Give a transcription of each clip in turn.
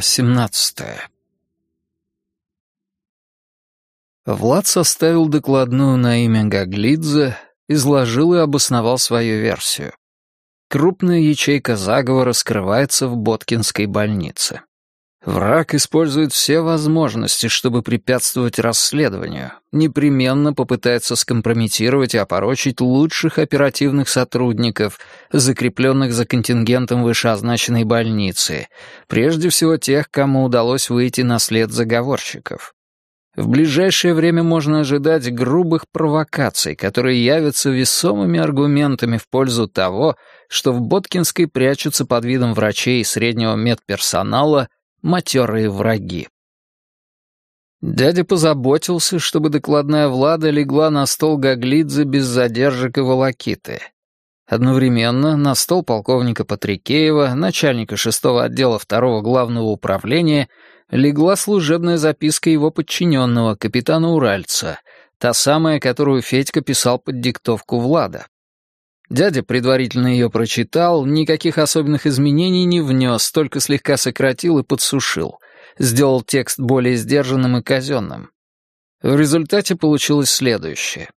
Глава 17 Влад составил докладную на имя Гаглидзе, изложил и обосновал свою версию. Крупная ячейка заговора скрывается в Боткинской больнице. Враг использует все возможности, чтобы препятствовать расследованию, непременно попытается скомпрометировать и опорочить лучших оперативных сотрудников, закрепленных за контингентом вышеозначенной больницы, прежде всего тех, кому удалось выйти на след заговорщиков. В ближайшее время можно ожидать грубых провокаций, которые явятся весомыми аргументами в пользу того, что в Боткинской прячутся под видом врачей и среднего медперсонала – матерые враги. Дядя позаботился, чтобы докладная Влада легла на стол Гаглидзе без задержек и волокиты. Одновременно на стол полковника Патрикеева, начальника шестого отдела второго главного управления, легла служебная записка его подчиненного, капитана Уральца, та самая, которую Федька писал под диктовку Влада. Дядя предварительно ее прочитал, никаких особенных изменений не внес, только слегка сократил и подсушил. Сделал текст более сдержанным и казенным. В результате получилось следующее.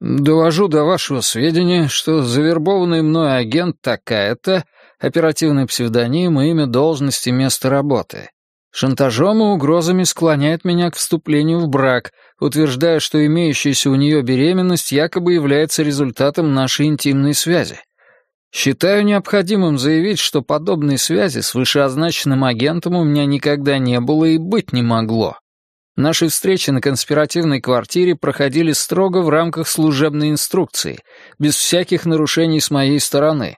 «Довожу до вашего сведения, что завербованный мной агент такая-то, оперативный псевдоним, имя, должность и место работы. Шантажом и угрозами склоняет меня к вступлению в брак, утверждая, что имеющаяся у нее беременность якобы является результатом нашей интимной связи. Считаю необходимым заявить, что подобной связи с вышеозначенным агентом у меня никогда не было и быть не могло. Наши встречи на конспиративной квартире проходили строго в рамках служебной инструкции, без всяких нарушений с моей стороны.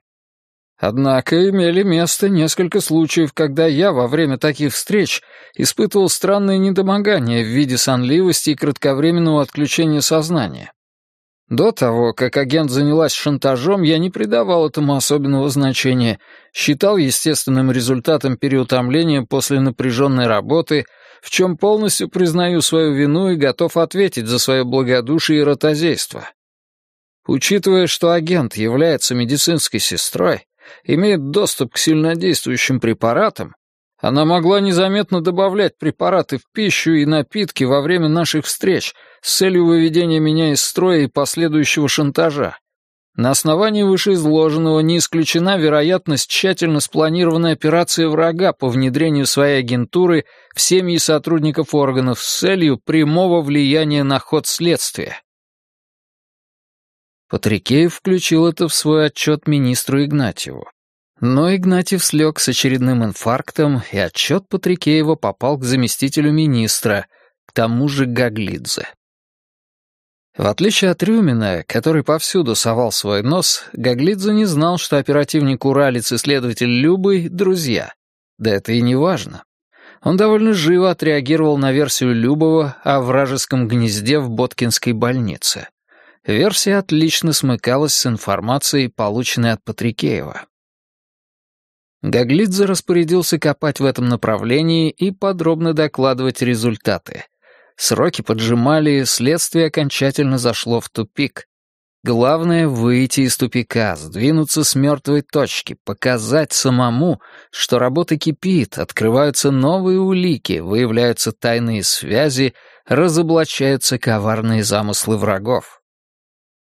Однако имели место несколько случаев, когда я во время таких встреч испытывал странное недомогание в виде сонливости и кратковременного отключения сознания. До того, как агент занялась шантажом, я не придавал этому особенного значения, считал естественным результатом переутомления после напряженной работы, в чем полностью признаю свою вину и готов ответить за свое благодушие и ротозейство. Учитывая, что агент является медицинской сестрой, имеет доступ к сильнодействующим препаратам, она могла незаметно добавлять препараты в пищу и напитки во время наших встреч с целью выведения меня из строя и последующего шантажа. На основании вышеизложенного не исключена вероятность тщательно спланированной операции врага по внедрению своей агентуры в семьи сотрудников органов с целью прямого влияния на ход следствия. Патрикеев включил это в свой отчет министру Игнатьеву. Но Игнатьев слег с очередным инфарктом, и отчет Патрикеева попал к заместителю министра, к тому же Гаглидзе. В отличие от Рюмина, который повсюду совал свой нос, Гаглидзе не знал, что оперативник Уралец и следователь Любый — друзья. Да это и не важно. Он довольно живо отреагировал на версию Любова о вражеском гнезде в Боткинской больнице версия отлично смыкалась с информацией, полученной от Патрикеева. Гаглидзе распорядился копать в этом направлении и подробно докладывать результаты. Сроки поджимали, следствие окончательно зашло в тупик. Главное — выйти из тупика, сдвинуться с мертвой точки, показать самому, что работа кипит, открываются новые улики, выявляются тайные связи, разоблачаются коварные замыслы врагов.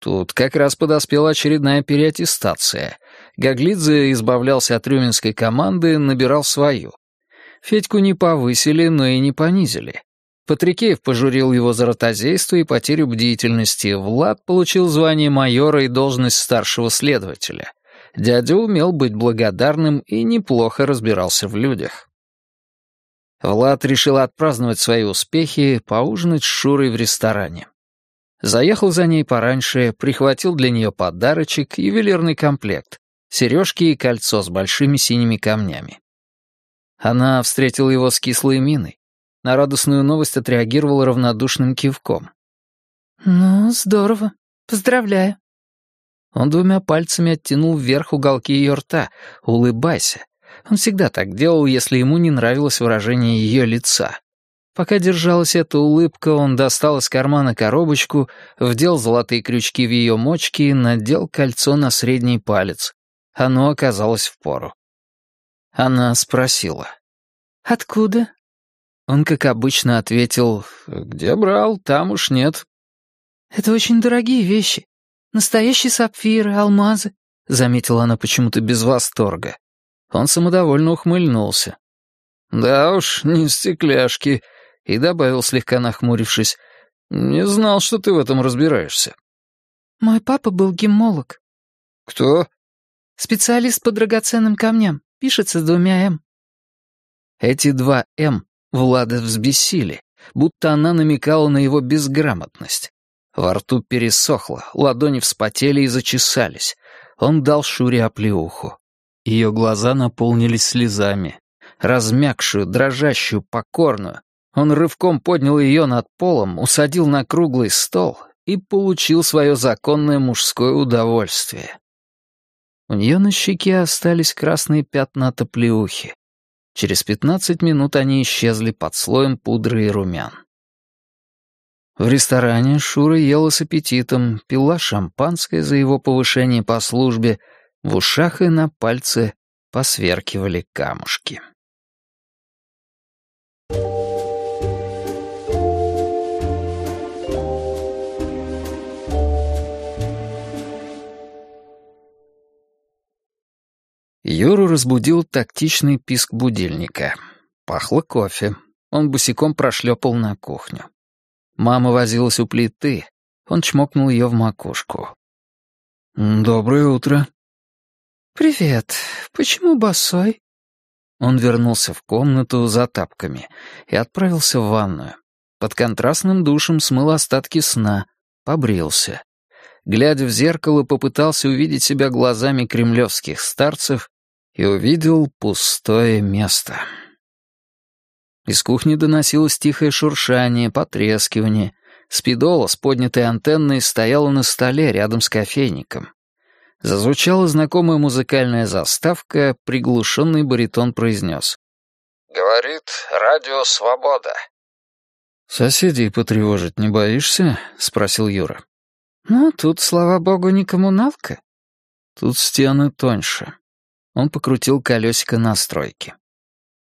Тут как раз подоспела очередная переаттестация. Гаглидзе избавлялся от рюминской команды, набирал свою. Федьку не повысили, но и не понизили. Патрикеев пожурил его за ротозейство и потерю бдительности. Влад получил звание майора и должность старшего следователя. Дядя умел быть благодарным и неплохо разбирался в людях. Влад решил отпраздновать свои успехи, поужинать с Шурой в ресторане. Заехал за ней пораньше, прихватил для нее подарочек, ювелирный комплект, сережки и кольцо с большими синими камнями. Она встретила его с кислой миной. На радостную новость отреагировала равнодушным кивком. «Ну, здорово. Поздравляю». Он двумя пальцами оттянул вверх уголки ее рта. «Улыбайся». Он всегда так делал, если ему не нравилось выражение ее лица. Пока держалась эта улыбка, он достал из кармана коробочку, вдел золотые крючки в ее мочки и надел кольцо на средний палец. Оно оказалось в пору. Она спросила. Откуда? Он, как обычно, ответил, «Где брал, там уж нет». «Это очень дорогие вещи. Настоящие сапфиры, алмазы», — заметила она почему-то без восторга. Он самодовольно ухмыльнулся. «Да уж, не стекляшки», и добавил, слегка нахмурившись, «Не знал, что ты в этом разбираешься». «Мой папа был геммолог». «Кто?» «Специалист по драгоценным камням. Пишется двумя «М». Эти два «М» Влада взбесили, будто она намекала на его безграмотность. Во рту пересохло, ладони вспотели и зачесались. Он дал Шуре оплеуху. Ее глаза наполнились слезами. Размягшую, дрожащую, покорную. Он рывком поднял ее над полом, усадил на круглый стол и получил свое законное мужское удовольствие. У нее на щеке остались красные пятна от оплеухи. Через пятнадцать минут они исчезли под слоем пудры и румян. В ресторане Шура ела с аппетитом, пила шампанское за его повышение по службе, в ушах и на пальце посверкивали камушки. Юру разбудил тактичный писк будильника. Пахло кофе. Он босиком прошлепал на кухню. Мама возилась у плиты. Он чмокнул ее в макушку. «Доброе утро». «Привет. Почему босой?» Он вернулся в комнату за тапками и отправился в ванную. Под контрастным душем смыл остатки сна, побрился. Глядя в зеркало, попытался увидеть себя глазами кремлевских старцев и увидел пустое место. Из кухни доносилось тихое шуршание, потрескивание. Спидола с поднятой антенной стояла на столе рядом с кофейником. Зазвучала знакомая музыкальная заставка, приглушенный баритон произнес. «Говорит радио «Свобода». «Соседей потревожить не боишься?» — спросил Юра. «Ну, тут, слава богу, не коммуналка». «Тут стены тоньше». Он покрутил колесико настройки.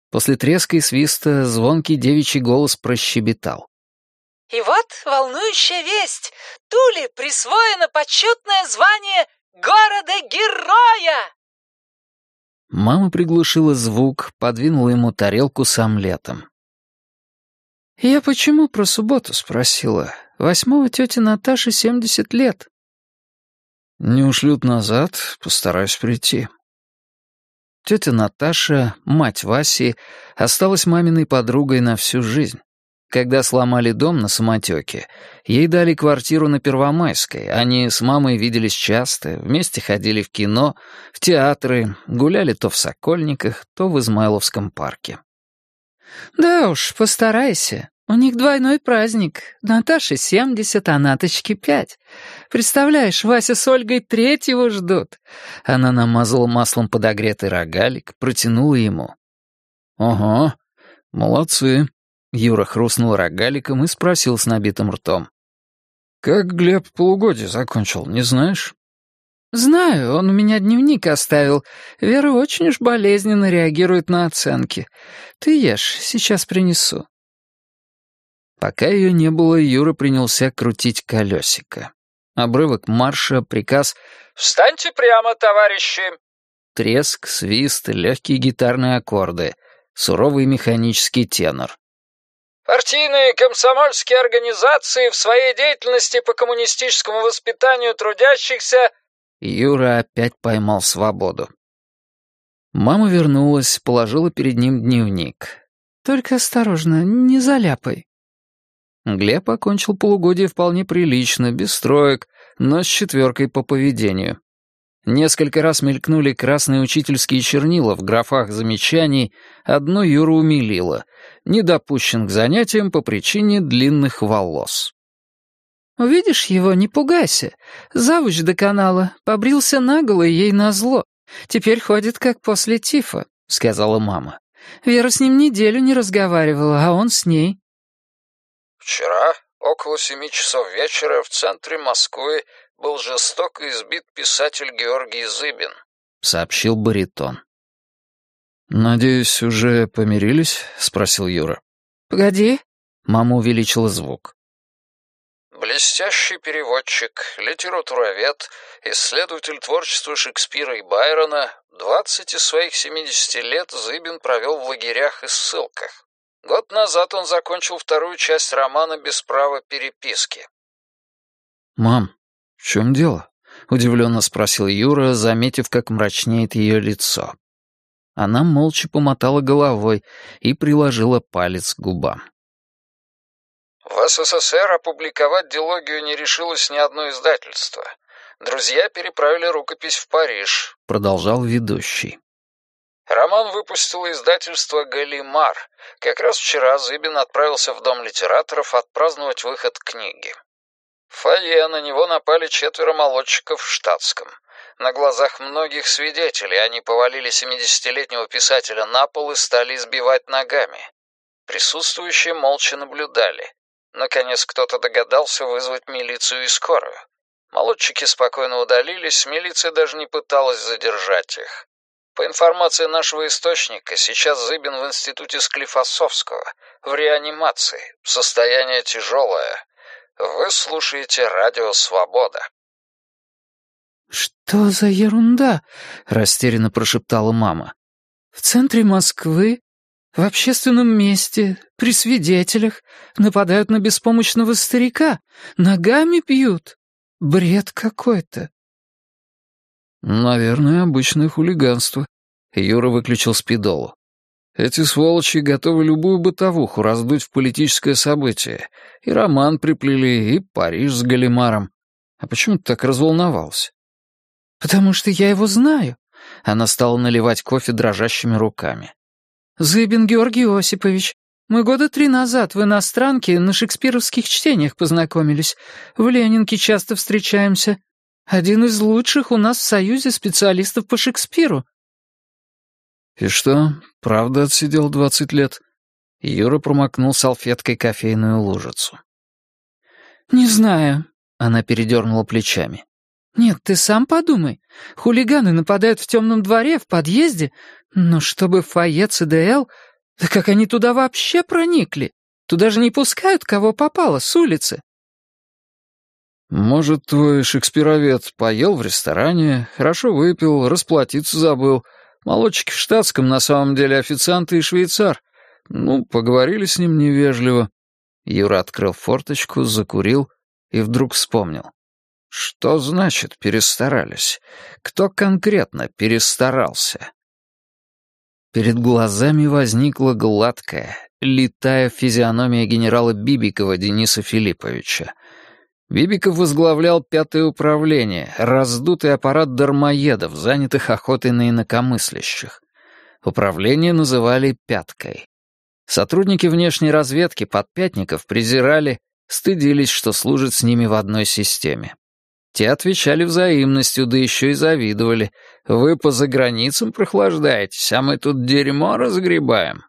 После треска и свиста звонкий девичий голос прощебетал. «И вот волнующая весть! Туле присвоено почетное звание города-героя!» Мама приглушила звук, подвинула ему тарелку с омлетом. «Я почему про субботу?» — спросила. «Восьмого тете Наташи семьдесят лет». «Не ушлют назад, постараюсь прийти», Тетя Наташа, мать Васи, осталась маминой подругой на всю жизнь. Когда сломали дом на самотеке, ей дали квартиру на Первомайской. Они с мамой виделись часто, вместе ходили в кино, в театры, гуляли то в Сокольниках, то в Измайловском парке. «Да уж, постарайся. У них двойной праздник. Наташе семьдесят, а Наточке пять. Представляешь, Вася с Ольгой третьего ждут». Она намазала маслом подогретый рогалик, протянула ему. «Ого, молодцы». Юра хрустнул рогаликом и спросил с набитым ртом. «Как Глеб полугодие закончил, не знаешь?» «Знаю, он у меня дневник оставил. Вера очень уж болезненно реагирует на оценки. Ты ешь, сейчас принесу». Пока ее не было, Юра принялся крутить колесико. Обрывок марша, приказ «Встаньте прямо, товарищи!» Треск, свист, легкие гитарные аккорды, суровый механический тенор. Партийные комсомольские организации в своей деятельности по коммунистическому воспитанию трудящихся Юра опять поймал свободу. Мама вернулась, положила перед ним дневник. «Только осторожно, не заляпай». Глеб окончил полугодие вполне прилично, без строек, но с четверкой по поведению. Несколько раз мелькнули красные учительские чернила в графах замечаний, одно Юру умилило. Не допущен к занятиям по причине длинных волос. «Увидишь его, не пугайся. Завуч до канала, побрился наголо ей назло. Теперь ходит как после тифа», — сказала мама. «Вера с ним неделю не разговаривала, а он с ней. Вчера, около семи часов вечера, в центре Москвы был жестоко избит писатель Георгий Зыбин, — сообщил баритон. «Надеюсь, уже помирились?» — спросил Юра. «Погоди». Мама увеличила звук. Блестящий переводчик, литературовед, исследователь творчества Шекспира и Байрона, двадцать из своих семидесяти лет Зыбин провел в лагерях и ссылках. Год назад он закончил вторую часть романа «Без права переписки». «Мам, в чем дело?» — удивленно спросил Юра, заметив, как мрачнеет ее лицо. Она молча помотала головой и приложила палец к губам. В СССР опубликовать дилогию не решилось ни одно издательство. Друзья переправили рукопись в Париж, продолжал ведущий. Роман выпустило издательство «Галимар». Как раз вчера Зыбин отправился в Дом литераторов отпраздновать выход книги. В фойе на него напали четверо молодчиков в штатском. На глазах многих свидетелей они повалили 70-летнего писателя на пол и стали избивать ногами. Присутствующие молча наблюдали. Наконец кто-то догадался вызвать милицию и скорую. Молодчики спокойно удалились, милиция даже не пыталась задержать их. По информации нашего источника, сейчас Зыбин в институте Склифосовского, в реанимации, состояние тяжелое. Вы слушаете радио «Свобода». «Что за ерунда?» — растерянно прошептала мама. «В центре Москвы, в общественном месте, при свидетелях, нападают на беспомощного старика, ногами пьют. Бред какой-то». «Наверное, обычное хулиганство». Юра выключил спидолу. «Эти сволочи готовы любую бытовуху раздуть в политическое событие. И роман приплели, и Париж с Галимаром. А почему ты так разволновался?» «Потому что я его знаю». Она стала наливать кофе дрожащими руками. «Зыбин Георгий Осипович. Мы года три назад в иностранке на шекспировских чтениях познакомились. В Ленинке часто встречаемся. Один из лучших у нас в Союзе специалистов по Шекспиру». «И что, правда отсидел двадцать лет?» Юра промокнул салфеткой кофейную лужицу. «Не знаю», — она передернула плечами. «Нет, ты сам подумай. Хулиганы нападают в темном дворе, в подъезде, но чтобы в фойе ЦДЛ... Да как они туда вообще проникли? Туда же не пускают, кого попало, с улицы». «Может, твой шекспировед поел в ресторане, хорошо выпил, расплатиться забыл. Молодчики в штатском на самом деле официанты и швейцар. Ну, поговорили с ним невежливо». Юра открыл форточку, закурил и вдруг вспомнил. Что значит перестарались? Кто конкретно перестарался? Перед глазами возникла гладкая, летая физиономия генерала Бибикова Дениса Филипповича. Бибиков возглавлял пятое управление, раздутый аппарат дармоедов, занятых охотой на инакомыслящих. Управление называли «пяткой». Сотрудники внешней разведки подпятников презирали, стыдились, что служат с ними в одной системе. Те отвечали взаимностью, да еще и завидовали. «Вы по заграницам прохлаждаетесь, а мы тут дерьмо разгребаем».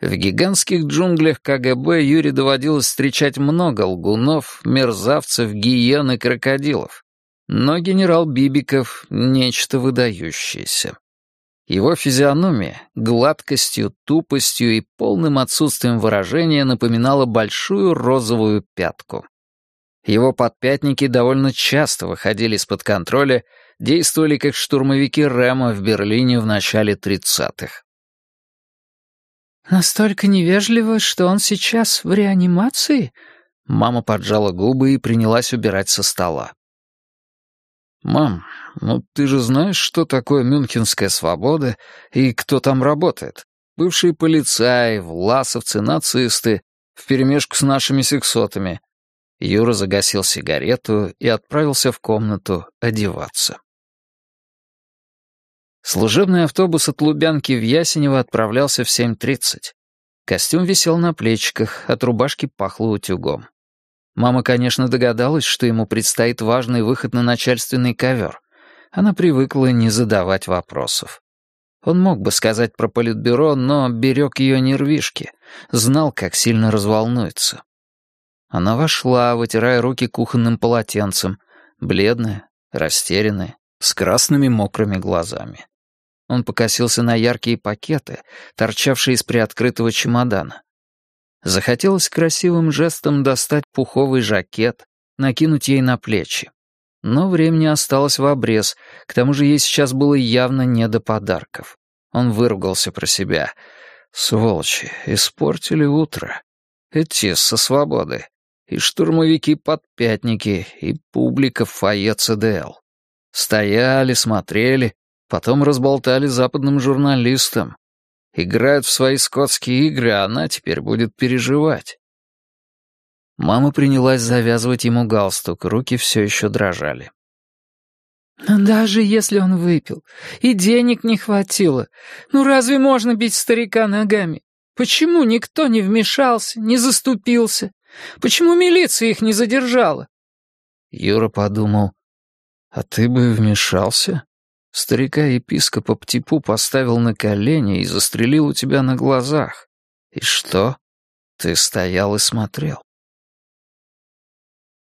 В гигантских джунглях КГБ Юре доводилось встречать много лгунов, мерзавцев, гиен и крокодилов. Но генерал Бибиков — нечто выдающееся. Его физиономия гладкостью, тупостью и полным отсутствием выражения напоминала большую розовую пятку. Его подпятники довольно часто выходили из-под контроля, действовали как штурмовики Рэма в Берлине в начале 30-х. «Настолько невежливо, что он сейчас в реанимации?» Мама поджала губы и принялась убирать со стола. «Мам, ну ты же знаешь, что такое мюнхенская свобода и кто там работает? Бывшие полицаи, власовцы, нацисты, вперемешку с нашими сексотами. Юра загасил сигарету и отправился в комнату одеваться. Служебный автобус от Лубянки в Ясенево отправлялся в 7.30. Костюм висел на плечиках, от рубашки пахло утюгом. Мама, конечно, догадалась, что ему предстоит важный выход на начальственный ковер. Она привыкла не задавать вопросов. Он мог бы сказать про политбюро, но берег ее нервишки, знал, как сильно разволнуется. Она вошла, вытирая руки кухонным полотенцем, бледная, растерянная, с красными мокрыми глазами. Он покосился на яркие пакеты, торчавшие из приоткрытого чемодана. Захотелось красивым жестом достать пуховый жакет, накинуть ей на плечи. Но времени осталось в обрез, к тому же ей сейчас было явно не до подарков. Он выругался про себя. Сволочи, испортили утро. Эти со свободы. И штурмовики-подпятники, и публика в фойе ЦДЛ. Стояли, смотрели, потом разболтали западным журналистам. Играют в свои скотские игры, а она теперь будет переживать. Мама принялась завязывать ему галстук, руки все еще дрожали. «Даже если он выпил, и денег не хватило, ну разве можно бить старика ногами? Почему никто не вмешался, не заступился? Почему милиция их не задержала?» Юра подумал, «А ты бы вмешался? Старика-епископа Птипу поставил на колени и застрелил у тебя на глазах. И что? Ты стоял и смотрел.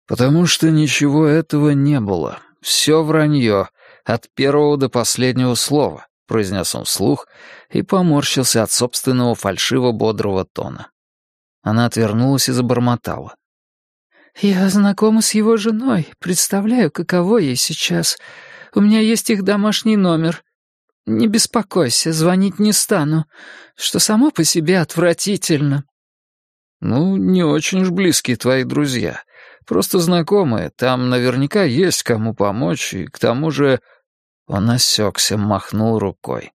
Потому что ничего этого не было. Все вранье, от первого до последнего слова, произнес он вслух и поморщился от собственного фальшиво-бодрого тона. Она отвернулась и забормотала. «Я знакома с его женой, представляю, каково ей сейчас. У меня есть их домашний номер. Не беспокойся, звонить не стану, что само по себе отвратительно». «Ну, не очень уж близкие твои друзья. Просто знакомые, там наверняка есть кому помочь, и к тому же...» Он осекся, махнул рукой.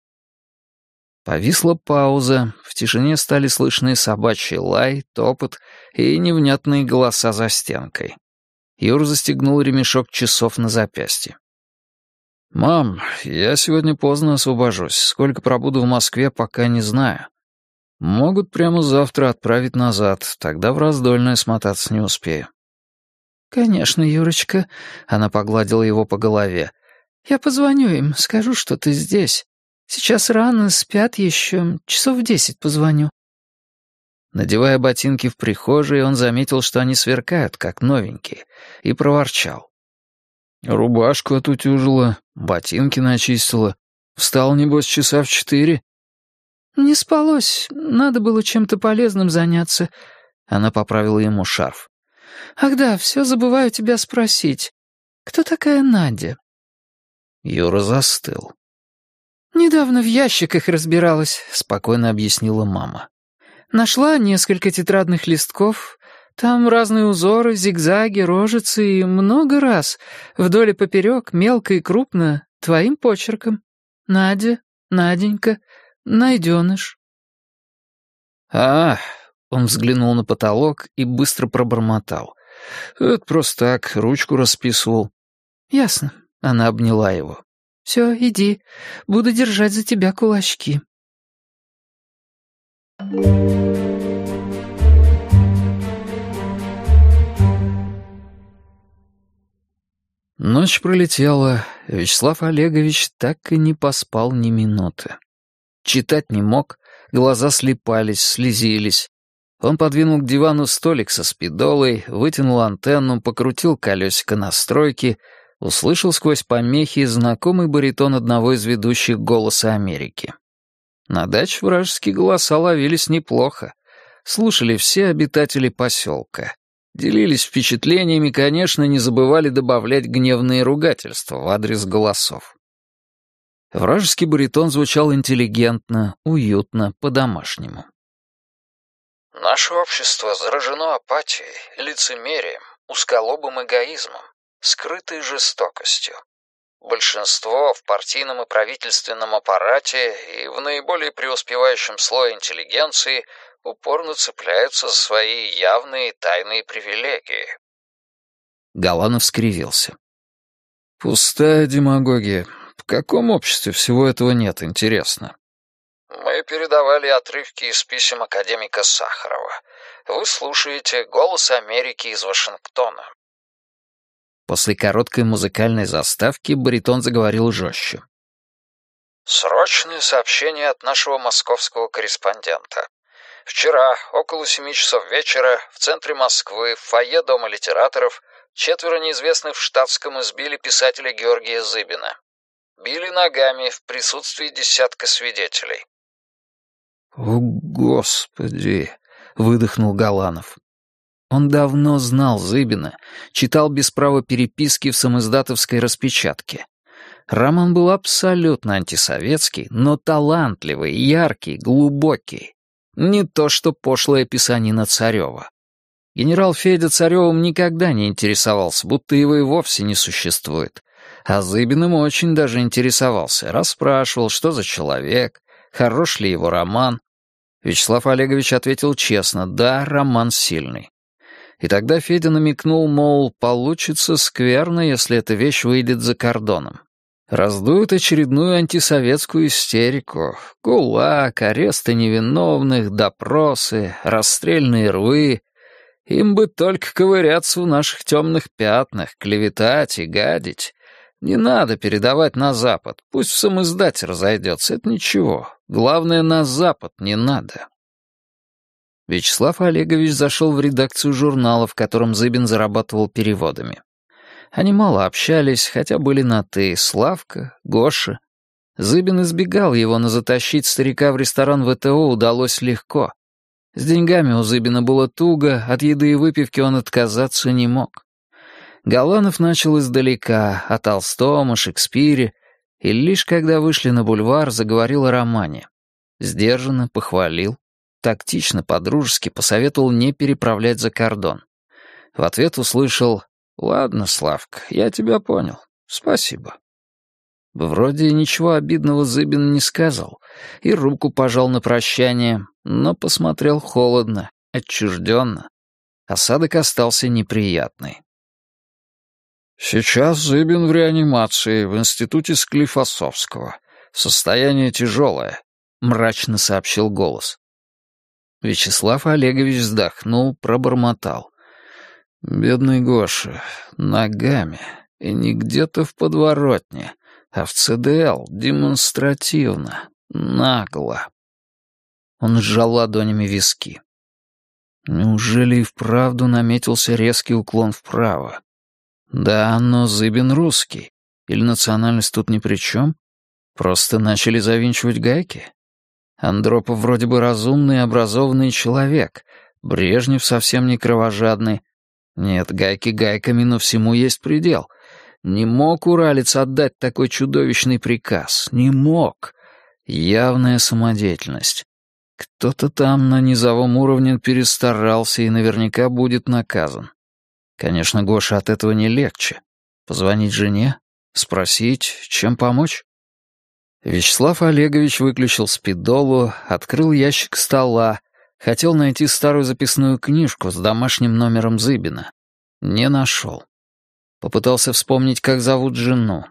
Повисла пауза, в тишине стали слышны собачий лай, топот и невнятные голоса за стенкой. Юр застегнул ремешок часов на запястье. «Мам, я сегодня поздно освобожусь. Сколько пробуду в Москве, пока не знаю. Могут прямо завтра отправить назад, тогда в раздольное смотаться не успею». «Конечно, Юрочка», — она погладила его по голове. «Я позвоню им, скажу, что ты здесь. Сейчас рано, спят еще, часов в десять позвоню». Надевая ботинки в прихожей, он заметил, что они сверкают, как новенькие, и проворчал. «Рубашку отутюжила, ботинки начистила. Встал, небось, часа в четыре?» «Не спалось, надо было чем-то полезным заняться». Она поправила ему шарф. Ах да, все забываю тебя спросить. Кто такая Надя?» Юра застыл. «Недавно в ящиках разбиралась», — спокойно объяснила мама. «Нашла несколько тетрадных листков. Там разные узоры, зигзаги, рожицы и много раз, вдоль и поперек, мелко и крупно, твоим почерком. Надя, Наденька, найденыш». «А, он взглянул на потолок и быстро пробормотал. «Это просто так, ручку расписывал». «Ясно». Она обняла его. «Все, иди. Буду держать за тебя кулачки». Ночь пролетела, Вячеслав Олегович так и не поспал ни минуты. Читать не мог, глаза слепались, слезились. Он подвинул к дивану столик со спидолой, вытянул антенну, покрутил колесико настройки, услышал сквозь помехи знакомый баритон одного из ведущих «Голоса Америки». На даче вражеские голоса ловились неплохо. Слушали все обитатели поселка. Делились впечатлениями, конечно, не забывали добавлять гневные ругательства в адрес голосов. Вражеский баритон звучал интеллигентно, уютно, по-домашнему. Наше общество заражено апатией, лицемерием, узколобым эгоизмом, скрытой жестокостью. Большинство в партийном и правительственном аппарате и в наиболее преуспевающем слое интеллигенции упорно цепляются за свои явные тайные привилегии. Галанов скривился. «Пустая демагогия. В каком обществе всего этого нет, интересно?» Мы передавали отрывки из писем академика Сахарова. Вы слушаете «Голос Америки» из Вашингтона. После короткой музыкальной заставки баритон заговорил жестче. Срочное сообщение от нашего московского корреспондента. Вчера, около семи часов вечера, в центре Москвы, в фойе Дома литераторов, четверо неизвестных в штатском избили писателя Георгия Зыбина. Били ногами в присутствии десятка свидетелей. «О, Господи!» — выдохнул Галанов. Он давно знал Зыбина, читал без права переписки в самоиздатовской распечатке. Роман был абсолютно антисоветский, но талантливый, яркий, глубокий. Не то что пошлая писанина Царева. Генерал Федя Царевым никогда не интересовался, будто его и вовсе не существует. А Зыбиным очень даже интересовался, расспрашивал, что за человек, хорош ли его роман. Вячеслав Олегович ответил честно, да, роман сильный. И тогда Федя намекнул, мол, получится скверно, если эта вещь выйдет за кордоном. Раздуют очередную антисоветскую истерику. Кулак, аресты невиновных, допросы, расстрельные рвы. Им бы только ковыряться в наших темных пятнах, клеветать и гадить. Не надо передавать на Запад. Пусть в самоиздате разойдется, это ничего. Главное, на Запад не надо. Вячеслав Олегович зашел в редакцию журнала, в котором Зыбин зарабатывал переводами. Они мало общались, хотя были на «ты» Славка, Гоша. Зыбин избегал его, но затащить старика в ресторан ВТО удалось легко. С деньгами у Зыбина было туго, от еды и выпивки он отказаться не мог. Галанов начал издалека, о Толстом, о Шекспире, и лишь когда вышли на бульвар, заговорил о романе. Сдержанно похвалил, тактично, по-дружески посоветовал не переправлять за кордон. В ответ услышал «Ладно, Славка, я тебя понял. Спасибо». Вроде ничего обидного Зыбин не сказал и руку пожал на прощание, но посмотрел холодно, отчужденно. Осадок остался неприятный. «Сейчас Зыбин в реанимации в институте Склифосовского. Состояние тяжелое», — мрачно сообщил голос. Вячеслав Олегович вздохнул, пробормотал. Бедный Гоша, ногами, и не где-то в подворотне, а в ЦДЛ, демонстративно, нагло. Он сжал ладонями виски. Неужели и вправду наметился резкий уклон вправо? Да, но Зыбин русский. Или национальность тут ни при чем? Просто начали завинчивать гайки? Андропов вроде бы разумный и образованный человек, Брежнев совсем не кровожадный, нет, гайки гайками, но всему есть предел. Не мог Уралец отдать такой чудовищный приказ. Не мог. Явная самодеятельность. Кто-то там на низовом уровне перестарался и наверняка будет наказан. Конечно, Гоша от этого не легче. Позвонить жене? Спросить, чем помочь? Вячеслав Олегович выключил спидолу, открыл ящик стола, Хотел найти старую записную книжку с домашним номером Зыбина. Не нашел. Попытался вспомнить, как зовут жену.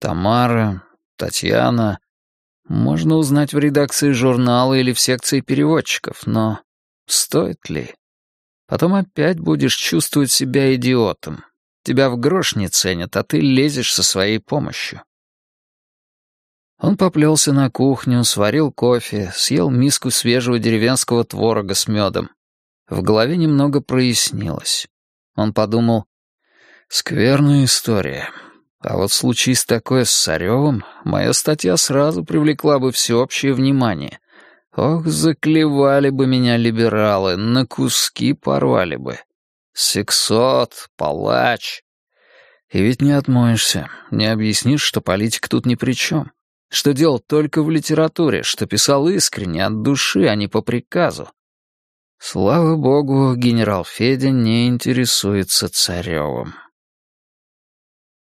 Тамара, Татьяна. Можно узнать в редакции журнала или в секции переводчиков, но стоит ли? Потом опять будешь чувствовать себя идиотом. Тебя в грош не ценят, а ты лезешь со своей помощью. Он поплелся на кухню, сварил кофе, съел миску свежего деревенского творога с медом. В голове немного прояснилось. Он подумал, скверная история. А вот случись такое с Царевым, моя статья сразу привлекла бы всеобщее внимание. Ох, заклевали бы меня либералы, на куски порвали бы. Сексот, палач. И ведь не отмоешься, не объяснишь, что политика тут ни при чем что делал только в литературе, что писал искренне, от души, а не по приказу. Слава богу, генерал Федя не интересуется Царевым.